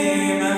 cima.